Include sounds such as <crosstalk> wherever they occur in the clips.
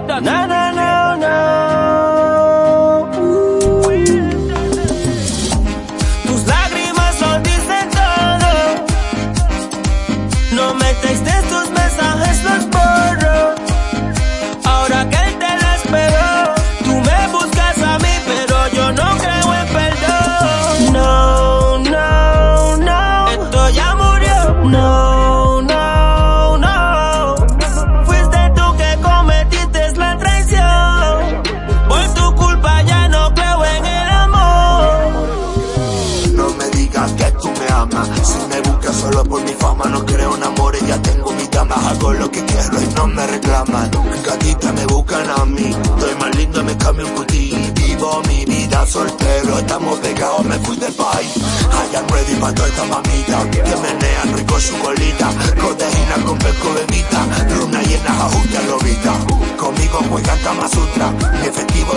nada. Por mi fama no creo en amores, ya tengo mi dama, hago lo que quiero y no me reclaman. Gatita me buscan a mí, estoy más lindo, me cambio un cutie. Vivo mi vida soltero, estamos pegados, me fui del país. I ready para toda esta mamita, que menean rico su colita. Codeína con pesco bebita, luna llena, ajusta lobita. Conmigo juega Kama Sutra, mi efectivo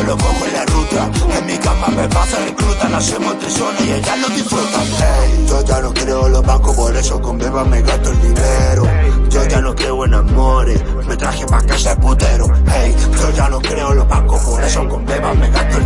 lo cojo en la ruta. En mi cama me pasa recluta, hacemos triciones y ella lo disfruta. Hey, yo ya no creo los bancos, por eso con beba me gasto el dinero. Yo ya no creo en amores, me traje pa' casa de putero. Hey, yo ya no creo los bancos, por eso con beba me gasto el dinero.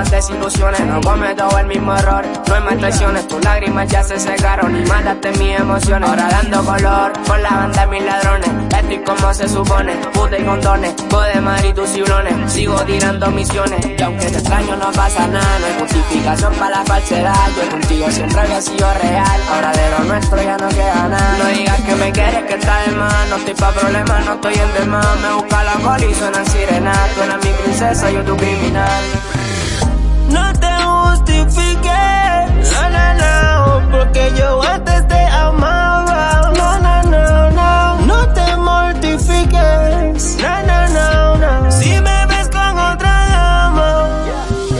Más desilusiones, no cometo el mismo error, no más traiciones, tus lágrimas ya se secaron y mataste mis emociones. Ahora dando color, con la banda de mis ladrones, estoy como se supone, puta y condones, de mar y tus ciblones, sigo tirando misiones, y aunque te extraño no pasa nada, no hay justificación para la falsedad, yo contigo siempre había sido real, ahora de lo nuestro ya no queda nada, no digas que me quieres que está de más, no estoy pa' problemas, no estoy en demás, me busca la col y suena sirena, tú eres mi princesa, yo tu criminal. No te justifiques, no, no, no, porque yo antes te amaba. No, no, no, no, no te mortifiques, no, no, no, no. Si me ves con otra dama,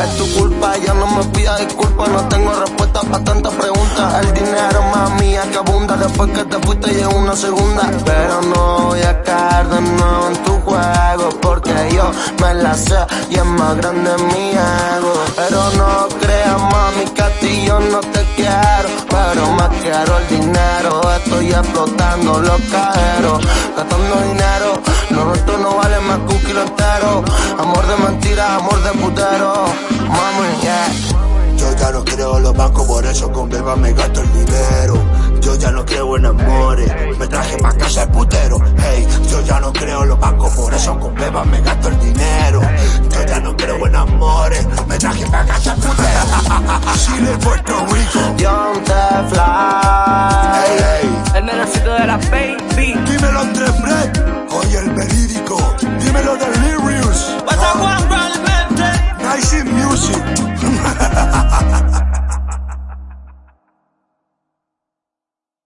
Es tu culpa, ya no me pidas disculpas, no tengo respuesta para tantas preguntas. El dinero mía que abunda, después que te fuiste llegó una segunda. Pero no voy a caer de nuevo en tu juego, porque yo me la sé y es más grande mi no te quiero, pero más quiero el dinero. Estoy explotando los cajeros, gastando dinero. Lo nuestro no vale más que un kilo entero. Amor de mentira, amor de putero. Mami, yeah. Yo ya no creo en los bancos, por eso con beba me gasto el dinero. Yo ya no creo en amores, me traje pa' casa el putero. Hey, yo ya no creo en los bancos, por eso con beba me gasto el dinero. Yo ya no creo en amores, me traje pa' casa el putero. <laughs> Puerto Rico. John The Fly. Hey. El menorcito de la baby. Dímelo Andrés Brett. Oye el verídico. Dímelo Delirious. But I want realmente. Nice in music. <laughs>